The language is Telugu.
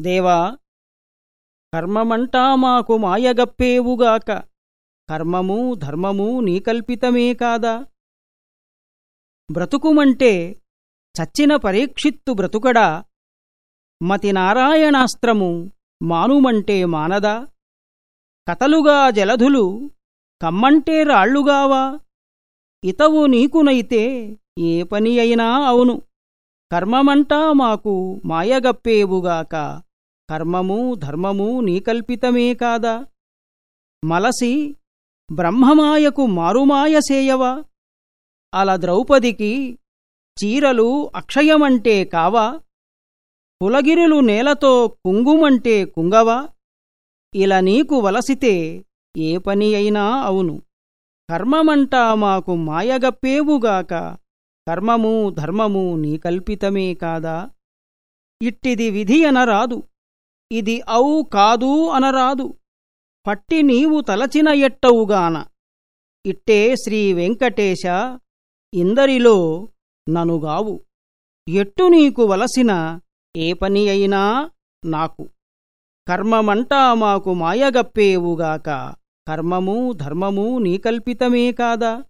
దేవా కర్మమంటా మాకు మాయగప్పేవుగాక. కర్మము ధర్మము నీకల్పితమే కాదా? బ్రతుకుమంటే చచ్చిన పరీక్షిత్తు బ్రతుకడా? మతి నారాయణాస్త్రము మానుమంటే మానదా? కతలుగా జలధులు కమ్మంటే రాళ్ళుగావా ఇతవు నీకునైతే ఏ పని అయినా అవును. కర్మమంటా మాకు మాయగప్పేవుగాక. కర్మము ధర్మము నీకల్పితమే కాదా? మలసి బ్రహ్మమాయకు మారుమాయసేయవా అల ద్రౌపదికి చీరలు అక్షయమంటే కావా? కులగిరులు నేలతో కుంగుమంటే కుంగవా? ఇలా నీకు వలసితే ఏ పని అయినా అవును. కర్మమంటా మాకు మాయగప్పేవుగాక. కర్మము ధర్మము నీకల్పితమే కాదా? ఇట్టిది విధి అనరాదు. ఇది అవు కాదు అనరాదు. పట్టి నీవు తలచిన ఎట్టవుగాన ఇట్టే శ్రీ వెంకటేశ ఇందరిలో ననుగావు ఎట్టు నీకు వలసిన ఏ పని అయినా నాకు. కర్మమంటా మాకు మాయగప్పేవుగాక కర్మము ధర్మము నీకల్పితమే కాదా?